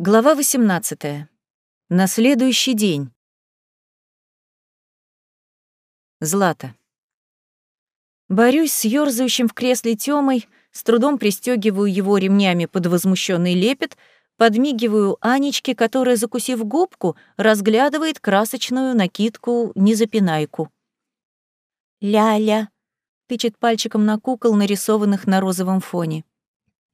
Глава 18. На следующий день. Злата. Борюсь с ёрзающим в кресле Тёмой, с трудом пристёгиваю его ремнями под возмущённый лепет, подмигиваю Анечке, которая, закусив губку, разглядывает красочную накидку-незапинайку. «Ля-ля», — тычет пальчиком на кукол, нарисованных на розовом фоне.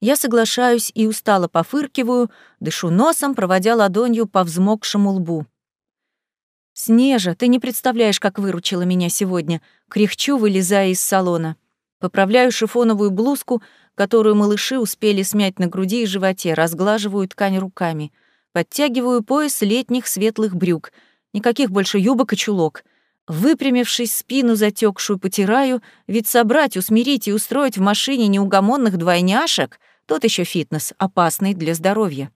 Я соглашаюсь и устало пофыркиваю, дышу носом, проводя ладонью по взмокшему лбу. «Снежа, ты не представляешь, как выручила меня сегодня», — кряхчу, вылезая из салона. Поправляю шифоновую блузку, которую малыши успели смять на груди и животе, разглаживаю ткань руками. Подтягиваю пояс летних светлых брюк. Никаких больше юбок и чулок. Выпрямившись, спину затекшую потираю, ведь собрать, усмирить и устроить в машине неугомонных двойняшек — тот еще фитнес, опасный для здоровья.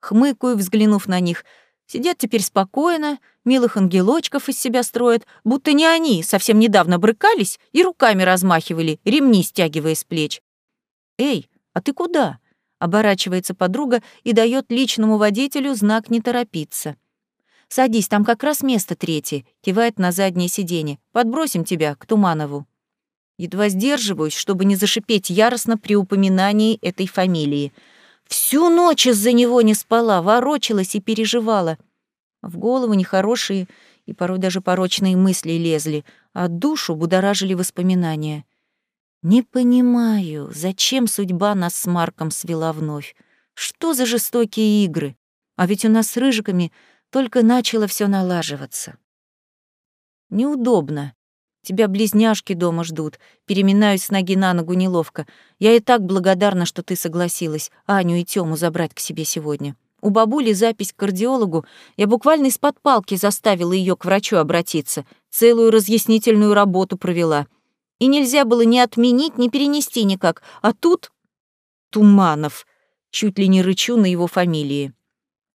Хмыкаю, взглянув на них. Сидят теперь спокойно, милых ангелочков из себя строят, будто не они совсем недавно брыкались и руками размахивали, ремни стягивая с плеч. «Эй, а ты куда?» — оборачивается подруга и дает личному водителю знак «не торопиться». «Садись, там как раз место третье», — кивает на заднее сиденье. «Подбросим тебя к Туманову». Едва сдерживаюсь, чтобы не зашипеть яростно при упоминании этой фамилии. Всю ночь из-за него не спала, ворочалась и переживала. В голову нехорошие и порой даже порочные мысли лезли, а душу будоражили воспоминания. Не понимаю, зачем судьба нас с Марком свела вновь. Что за жестокие игры? А ведь у нас с рыжиками только начало все налаживаться. Неудобно. Тебя близняшки дома ждут. Переминаюсь с ноги на ногу неловко. Я и так благодарна, что ты согласилась Аню и Тему забрать к себе сегодня. У бабули запись к кардиологу. Я буквально из-под палки заставила ее к врачу обратиться. Целую разъяснительную работу провела. И нельзя было ни отменить, ни перенести никак. А тут... Туманов. Чуть ли не рычу на его фамилии.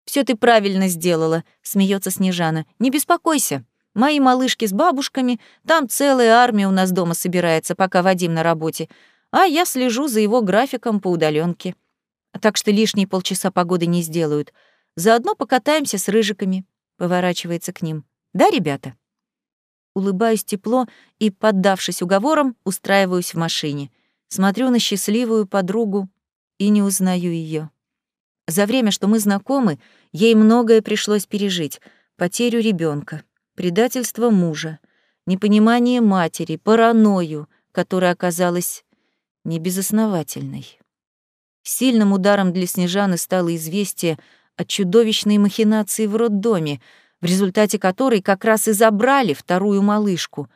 Все ты правильно сделала», — смеется Снежана. «Не беспокойся. Мои малышки с бабушками, там целая армия у нас дома собирается, пока Вадим на работе, а я слежу за его графиком по удаленке. Так что лишние полчаса погоды не сделают. Заодно покатаемся с рыжиками», — поворачивается к ним. «Да, ребята?» Улыбаюсь тепло и, поддавшись уговорам, устраиваюсь в машине. Смотрю на счастливую подругу и не узнаю ее. За время, что мы знакомы, ей многое пришлось пережить. Потерю ребенка, предательство мужа, непонимание матери, паранойю, которая оказалась небезосновательной. Сильным ударом для Снежаны стало известие о чудовищной махинации в роддоме, в результате которой как раз и забрали вторую малышку.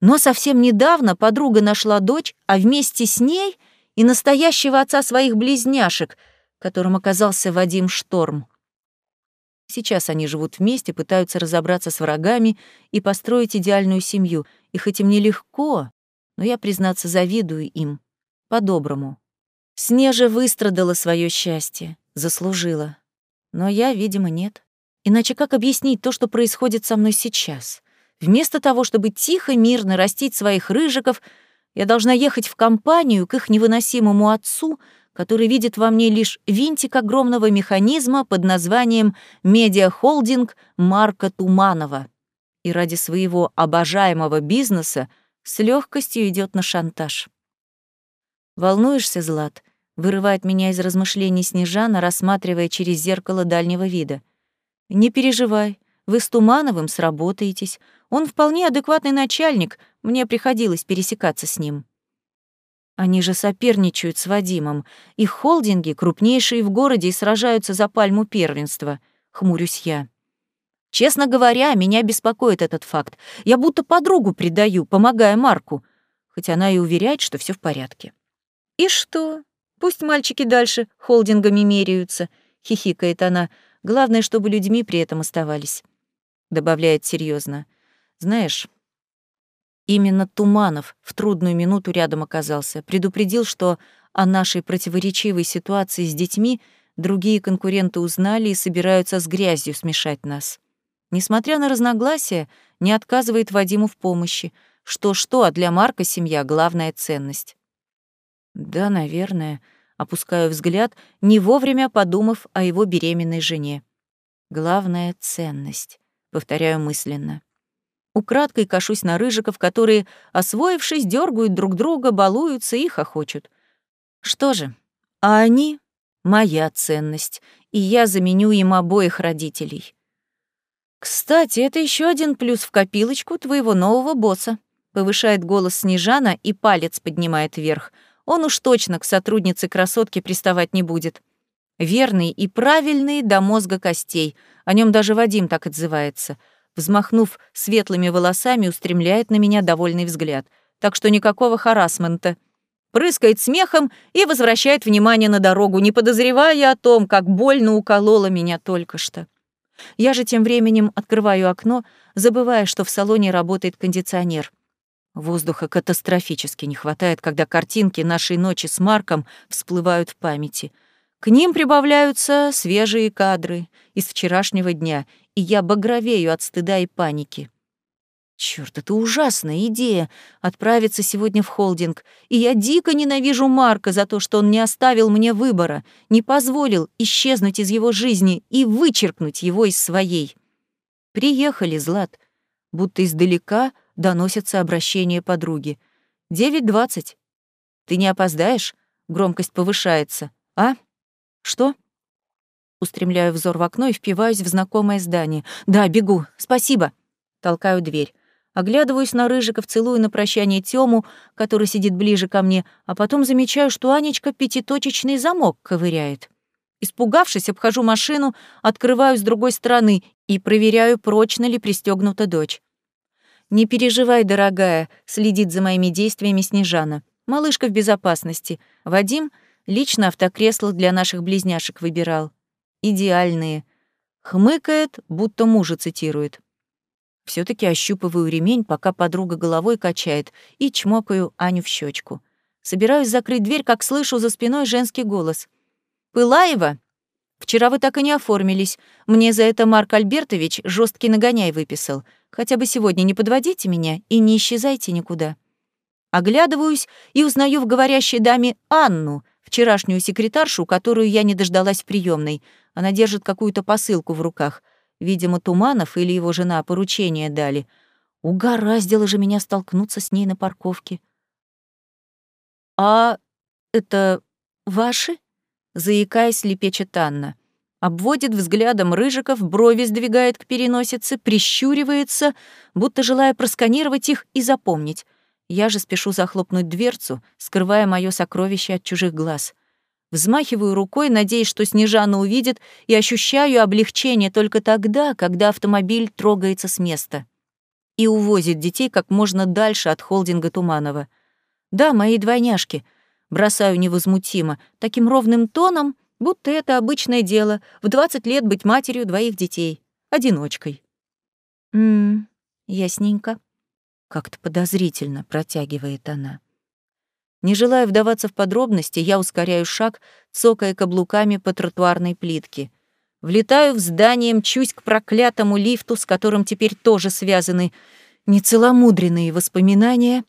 Но совсем недавно подруга нашла дочь, а вместе с ней и настоящего отца своих близняшек — которым оказался Вадим Шторм. Сейчас они живут вместе, пытаются разобраться с врагами и построить идеальную семью. И хоть им нелегко, но я, признаться, завидую им. По-доброму. Снежа выстрадала свое счастье, заслужила. Но я, видимо, нет. Иначе как объяснить то, что происходит со мной сейчас? Вместо того, чтобы тихо, мирно растить своих рыжиков, я должна ехать в компанию к их невыносимому отцу — который видит во мне лишь винтик огромного механизма под названием «Медиахолдинг Марка Туманова» и ради своего обожаемого бизнеса с легкостью идет на шантаж. «Волнуешься, Злат?» — вырывает меня из размышлений Снежана, рассматривая через зеркало дальнего вида. «Не переживай, вы с Тумановым сработаетесь. Он вполне адекватный начальник, мне приходилось пересекаться с ним». Они же соперничают с Вадимом. Их холдинги крупнейшие в городе и сражаются за пальму первенства. Хмурюсь я. Честно говоря, меня беспокоит этот факт. Я будто подругу предаю, помогая Марку, хоть она и уверяет, что все в порядке. И что? Пусть мальчики дальше холдингами меряются, хихикает она. Главное, чтобы людьми при этом оставались. Добавляет серьезно. Знаешь, Именно Туманов в трудную минуту рядом оказался, предупредил, что о нашей противоречивой ситуации с детьми другие конкуренты узнали и собираются с грязью смешать нас. Несмотря на разногласия, не отказывает Вадиму в помощи. Что-что, а для Марка семья — главная ценность. Да, наверное. Опускаю взгляд, не вовремя подумав о его беременной жене. Главная ценность, повторяю мысленно. Украдкой кашусь на рыжиков, которые, освоившись, дергают друг друга, балуются и хохочут. Что же, а они — моя ценность, и я заменю им обоих родителей. Кстати, это еще один плюс в копилочку твоего нового босса. Повышает голос Снежана и палец поднимает вверх. Он уж точно к сотруднице красотки приставать не будет. Верный и правильный до мозга костей. О нем даже Вадим так отзывается. Взмахнув светлыми волосами, устремляет на меня довольный взгляд. Так что никакого харасмента. Прыскает смехом и возвращает внимание на дорогу, не подозревая о том, как больно уколола меня только что. Я же тем временем открываю окно, забывая, что в салоне работает кондиционер. Воздуха катастрофически не хватает, когда картинки нашей ночи с Марком всплывают в памяти. К ним прибавляются свежие кадры из вчерашнего дня, и я багровею от стыда и паники. Черт, это ужасная идея — отправиться сегодня в холдинг. И я дико ненавижу Марка за то, что он не оставил мне выбора, не позволил исчезнуть из его жизни и вычеркнуть его из своей. Приехали, Злат. Будто издалека доносятся обращения подруги. «Девять двадцать. Ты не опоздаешь?» Громкость повышается. «А? Что?» Устремляю взор в окно и впиваюсь в знакомое здание. «Да, бегу. Спасибо». Толкаю дверь. Оглядываюсь на Рыжиков, целую на прощание Тему, который сидит ближе ко мне, а потом замечаю, что Анечка пятиточечный замок ковыряет. Испугавшись, обхожу машину, открываю с другой стороны и проверяю, прочно ли пристегнута дочь. «Не переживай, дорогая», — следит за моими действиями Снежана. «Малышка в безопасности. Вадим лично автокресло для наших близняшек выбирал. Идеальные». Хмыкает, будто мужа цитирует все таки ощупываю ремень, пока подруга головой качает, и чмокаю Аню в щечку. Собираюсь закрыть дверь, как слышу за спиной женский голос. «Пылаева? Вчера вы так и не оформились. Мне за это Марк Альбертович жесткий нагоняй выписал. Хотя бы сегодня не подводите меня и не исчезайте никуда». Оглядываюсь и узнаю в говорящей даме Анну, вчерашнюю секретаршу, которую я не дождалась в приемной. Она держит какую-то посылку в руках. Видимо, Туманов или его жена поручение дали. Угораздило же меня столкнуться с ней на парковке. «А это ваши?» — заикаясь, лепечет Анна. Обводит взглядом рыжиков, брови сдвигает к переносице, прищуривается, будто желая просканировать их и запомнить. Я же спешу захлопнуть дверцу, скрывая мое сокровище от чужих глаз. Взмахиваю рукой, надеясь, что Снежана увидит, и ощущаю облегчение только тогда, когда автомобиль трогается с места и увозит детей как можно дальше от холдинга Туманова. Да, мои двойняшки. Бросаю невозмутимо, таким ровным тоном, будто это обычное дело, в 20 лет быть матерью двоих детей, одиночкой. «М-м, ясненько», — как-то подозрительно протягивает она. Не желая вдаваться в подробности, я ускоряю шаг, цокая каблуками по тротуарной плитке. Влетаю в здание, мчусь к проклятому лифту, с которым теперь тоже связаны нецеломудренные воспоминания.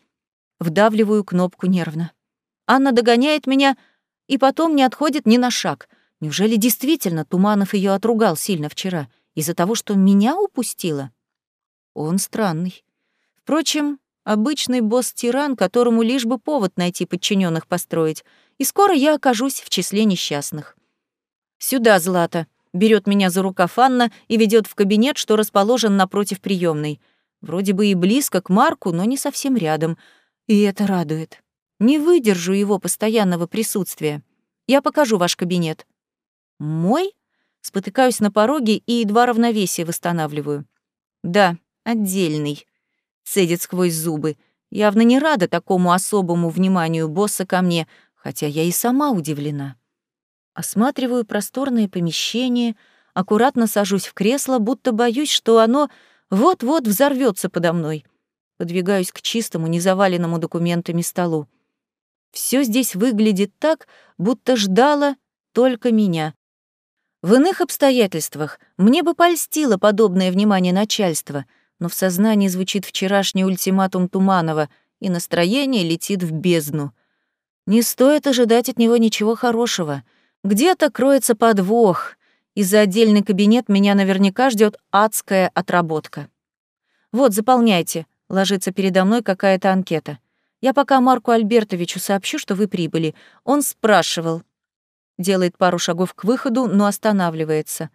Вдавливаю кнопку нервно. Анна догоняет меня и потом не отходит ни на шаг. Неужели действительно Туманов ее отругал сильно вчера из-за того, что меня упустила? Он странный. Впрочем, Обычный босс-тиран, которому лишь бы повод найти подчиненных построить. И скоро я окажусь в числе несчастных. «Сюда, Злата!» — берет меня за рукав Анна и ведет в кабинет, что расположен напротив приемной. Вроде бы и близко к Марку, но не совсем рядом. И это радует. Не выдержу его постоянного присутствия. Я покажу ваш кабинет. Мой? Спотыкаюсь на пороге и едва равновесие восстанавливаю. Да, отдельный цедит сквозь зубы. Явно не рада такому особому вниманию босса ко мне, хотя я и сама удивлена. Осматриваю просторное помещение, аккуратно сажусь в кресло, будто боюсь, что оно вот-вот взорвется подо мной. Подвигаюсь к чистому, незаваленному документами столу. Все здесь выглядит так, будто ждало только меня. В иных обстоятельствах мне бы польстило подобное внимание начальства — но в сознании звучит вчерашний ультиматум Туманова, и настроение летит в бездну. Не стоит ожидать от него ничего хорошего. Где-то кроется подвох, и за отдельный кабинет меня наверняка ждет адская отработка. Вот, заполняйте. Ложится передо мной какая-то анкета. Я пока Марку Альбертовичу сообщу, что вы прибыли. Он спрашивал. Делает пару шагов к выходу, но останавливается.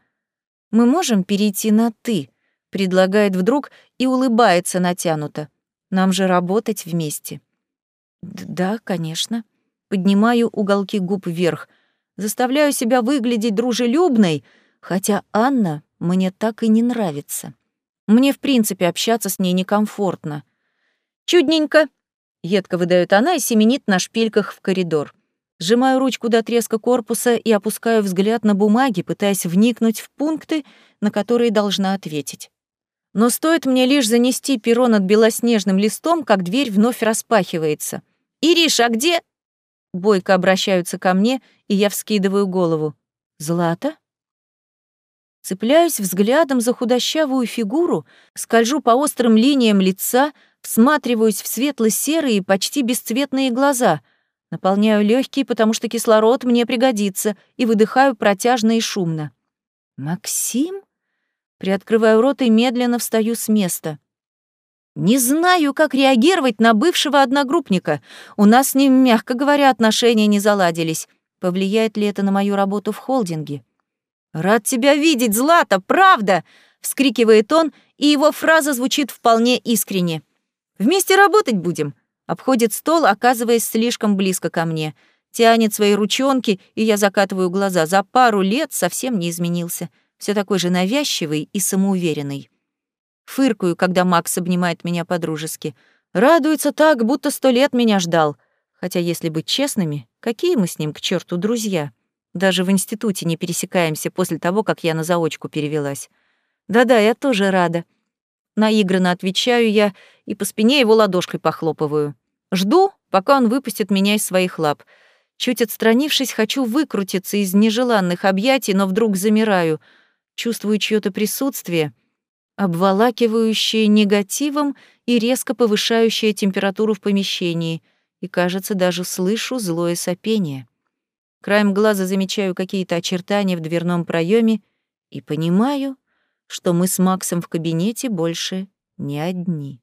Мы можем перейти на «ты», предлагает вдруг и улыбается натянуто. Нам же работать вместе. Да, конечно. Поднимаю уголки губ вверх. Заставляю себя выглядеть дружелюбной, хотя Анна мне так и не нравится. Мне, в принципе, общаться с ней некомфортно. «Чудненько!» — едко выдает она и семенит на шпильках в коридор. Сжимаю ручку до треска корпуса и опускаю взгляд на бумаги, пытаясь вникнуть в пункты, на которые должна ответить. Но стоит мне лишь занести перо над белоснежным листом, как дверь вновь распахивается. «Ириш, а где?» Бойко обращаются ко мне, и я вскидываю голову. «Злата?» Цепляюсь взглядом за худощавую фигуру, скольжу по острым линиям лица, всматриваюсь в светло-серые, почти бесцветные глаза, наполняю легкие, потому что кислород мне пригодится, и выдыхаю протяжно и шумно. «Максим?» Приоткрываю рот и медленно встаю с места. Не знаю, как реагировать на бывшего одногруппника. У нас с ним, мягко говоря, отношения не заладились. Повлияет ли это на мою работу в холдинге? «Рад тебя видеть, Злата, правда!» — вскрикивает он, и его фраза звучит вполне искренне. «Вместе работать будем!» Обходит стол, оказываясь слишком близко ко мне. Тянет свои ручонки, и я закатываю глаза. За пару лет совсем не изменился. Все такой же навязчивый и самоуверенный. Фыркаю, когда Макс обнимает меня по-дружески. Радуется так, будто сто лет меня ждал. Хотя, если быть честными, какие мы с ним к черту друзья? Даже в институте не пересекаемся после того, как я на заочку перевелась. Да-да, я тоже рада. Наигранно отвечаю я и по спине его ладошкой похлопываю. Жду, пока он выпустит меня из своих лап. Чуть отстранившись, хочу выкрутиться из нежеланных объятий, но вдруг замираю. Чувствую чьё-то присутствие, обволакивающее негативом и резко повышающее температуру в помещении, и, кажется, даже слышу злое сопение. Краем глаза замечаю какие-то очертания в дверном проеме и понимаю, что мы с Максом в кабинете больше не одни.